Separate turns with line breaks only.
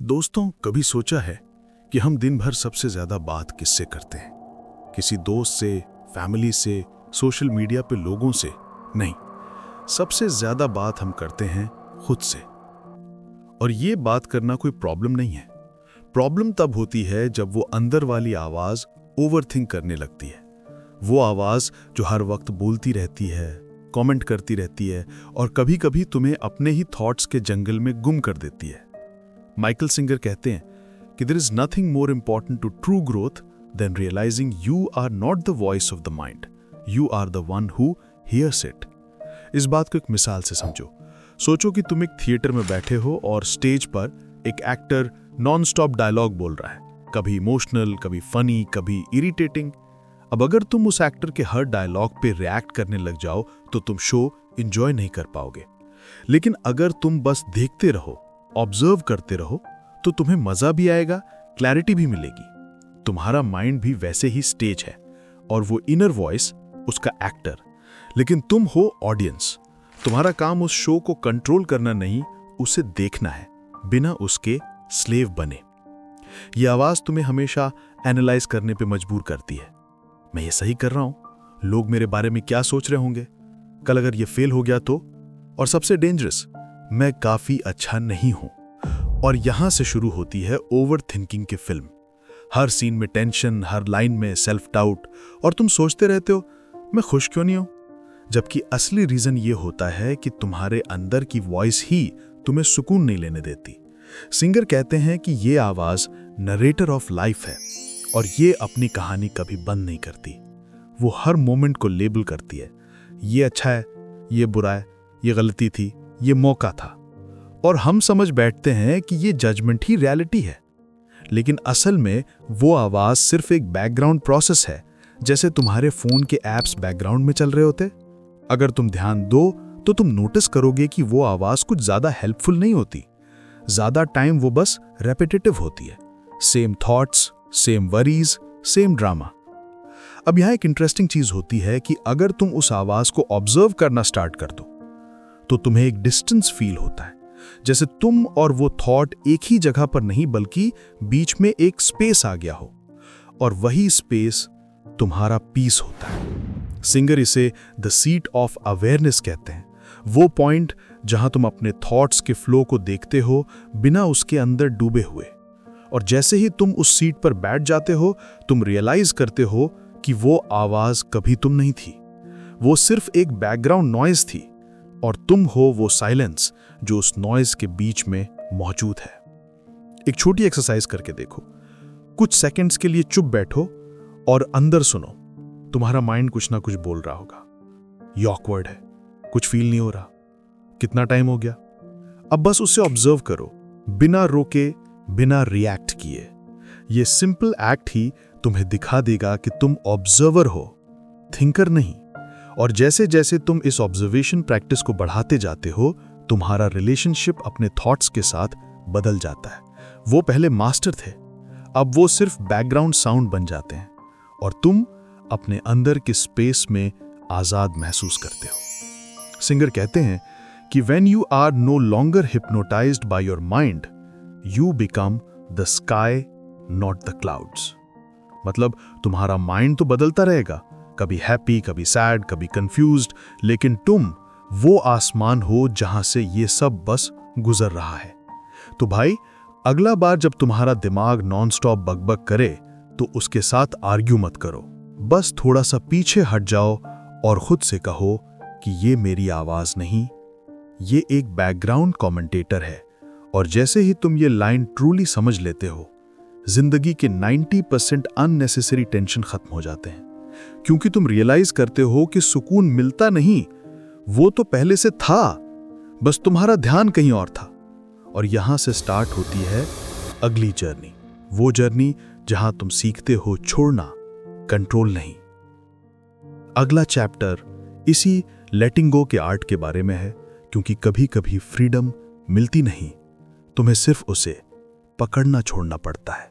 दोस्तों, कभी सोचा है कि हम दिन भर सबसे ज़्यादा बात किससे करते हैं? किसी दोस्त से फैमिली से सोशल मीडिया पे लोगों से? नहीं। सबसे ज़्यादा बात हम करते हैं खुद से। और ये बात करना कोई प्रॉब्लम नहीं है। प्रॉब्लम तब होती है जब वो अंदर वाली आवाज़ ओवरथिंक करने लगती है। वो आवाज़ जो हर वक्त बोलती रहती है कमेंट करती रहती है और कभी कभी तुम्हें अपने ही थॉट्स के जंगल में गुम कर देती है। माइकल सिंगर कहते हैं कि there is nothing more important to true growth than realising you are not the voice of the mind you are the one who hears it इस बात को एक मिसाल से समझो। सोचो कि तुम एक थिएटर में बैठे हो और स्टेज पर एक एक्टर नॉन स्टॉप डायलॉग बोल रहा है। कभी इमोशनल कभी फनी कभी इरिटेटिंग अब अगर तुम उस एक्टर के हर डायलॉग पे रिएक्ट करने लग जाओ तो तुम शो इंजॉय नहीं कर पाओगे। लेकिन अगर तुम बस देखते रहो ऑब्ज़र्व करते रहो तो तुम्हें मज़ा भी आएगा क्लैरिटी भी मिलेगी। तुम्हारा माइंड भी वैसे ही स्टेज है, और वो इनर वॉइस उसका एक्टर लेकिन तुम हो ऑडियंस तुम्हारा काम उस शो को कंट्रोल करना नहीं, उसे देखना है, बिना उसके स्लेव बने। यह आवाज़ तुम्हें हमेशा एनालाइज करने पे मजबूर करती है। मैं ये सही कर रहा हूँ? लोग मेरे बारे में क्या सोच रहे होंगे? कल अगर ये फेल हो गया तो? और सबसे डेंजरस मैं काफ़ी अच्छा नहीं हूँ। और यहाँ से शुरू होती है ओवर थिंकिंग की फ़िल्म। हर सीन में टेंशन, हर लाइन में सेल्फ डाउट और तुम सोचते रहते हो, मैं खुश क्यों नहीं हूँ? जबकि असली रीजन ये होता है कि तुम्हारे अंदर की वॉइस ही तुम्हें सुकून नहीं लेने देती। सिंगर कहते हैं कि ये आवाज़ नरेटर ऑफ़ लाइफ है, और ये अपनी कहानी कभी बंद नहीं करती। वो हर मोमेंट को लेबल करती है। ये अच्छा है, ये बुरा है, ये गलती थी ये मौका था। और हम समझ बैठते हैं कि ये जजमेंट ही रियलिटी है। लेकिन असल में वो आवाज़ सिर्फ़ एक बैकग्राउंड प्रोसेस है, जैसे तुम्हारे फ़ोन के एप्स बैकग्राउंड में चल रहे होते। अगर तुम ध्यान दो तो तुम नोटिस करोगे कि वो आवाज़ कुछ ज़्यादा हेल्पफुल नहीं होती। ज़्यादा टाइम वो बस रेपिटेटिव होती है। Same thoughts same worries same drama अब यहाँ एक इंटरेस्टिंग चीज़ होती है कि अगर तुम उस आवाज़ को ऑब्ज़र्व करना स्टार्ट कर दो तो तुम्हें एक डिस्टेंस फील होता है। जैसे तुम और वो थॉट एक ही जगह पर नहीं, बल्कि बीच में एक स्पेस आ गया हो। और वही स्पेस तुम्हारा पीस होता है। सिंगर इसे द सीट ऑफ़ अवेयरनेस कहते हैं। वो पॉइंट जहाँ तुम अपने थॉट्स के फ्लो को देखते हो, बिना उसके अंदर डूबे हुए। और जैसे ही तुम उस सीट पर बैठ जाते हो, तुम रियलाइज़ करते हो कि वो आवाज़ कभी तुम नहीं थी। वो सिर्फ़ एक बैकग्राउंड नॉइज़ थी। और तुम हो वो साइलेंस जो उस नॉइज़ के बीच में मौजूद है। एक छोटी एक्सरसाइज करके देखो। कुछ सेकंड्स के लिए चुप बैठो और अंदर सुनो। तुम्हारा माइंड कुछ ना कुछ बोल रहा होगा। यॉकवर्ड है। कुछ फील नहीं हो रहा। कितना टाइम हो गया? अब बस उसे ऑब्ज़र्व करो। बिना रोके, बिना रिएक्ट किए। ये सिंपल एक्ट ही तुम्हें दिखा देगा कि तुम ऑब्जर्वर हो। थिंकर नहीं। और जैसे जैसे तुम इस ऑब्जर्वेशन प्रैक्टिस को बढ़ाते जाते हो, तुम्हारा रिलेशनशिप अपने थॉट्स के साथ बदल जाता है। वो पहले मास्टर थे, अब वो सिर्फ़ बैकग्राउंड साउंड बन जाते हैं और तुम अपने अंदर के स्पेस में आज़ाद महसूस करते हो। सिंगर कहते हैं कि when you are no longer hypnotise by your mind you become the sky not the clouds मतलब तुम्हारा माइंड तो बदलता रहेगा कभी हैप्पी कभी सैड कभी कंफ्यूज लेकिन तुम वो आसमान हो जहाँ से ये सब बस गुजर रहा है। तो भाई, अगला बार जब तुम्हारा दिमाग नॉनस्टॉप बकबक करे तो उसके साथ आर्ग्यू मत करो। बस थोड़ा सा पीछे हट जाओ और खुद से कहो कि ये मेरी आवाज़ नहीं, ये एक बैकग्राउंड कमेंटेटर है और जैसे ही तुम ये लाइन ट्रूली समझ लेते हो, ज़िंदगी के 90 परसेंट अननेसेसरी टेंशन खत्म हो जाते हैं। क्योंकि तुम रियलाइज़ करते हो कि सुकून मिलता नहीं, वो तो पहले से था, बस तुम्हारा ध्यान कहीं और था। और यहाँ से स्टार्ट होती है अगली जर्नी वो जर्नी जहाँ तुम सीखते हो छोड़ना कंट्रोल नहीं। अगला चैप्टर इसी लेटिंग गो के आर्ट के बारे में है, क्योंकि कभी कभी फ्रीडम मिलती नहीं, तुम्हें सिर्फ़ उसे पकड़ना छोड़ना पड़ता है।